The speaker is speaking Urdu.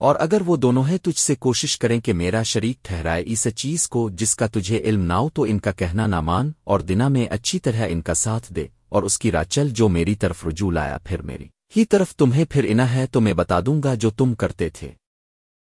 اور اگر وہ دونوں ہیں، تجھ سے کوشش کریں کہ میرا شریک ٹھہرائے اس چیز کو جس کا تجھے علم ناؤ تو ان کا کہنا نہ مان اور دنا میں اچھی طرح ان کا ساتھ دے اور اس کی راچل جو میری طرف رجوع لایا، پھر میری ہی طرف تمہیں پھر انا ہے تو میں بتا دوں گا جو تم کرتے تھے۔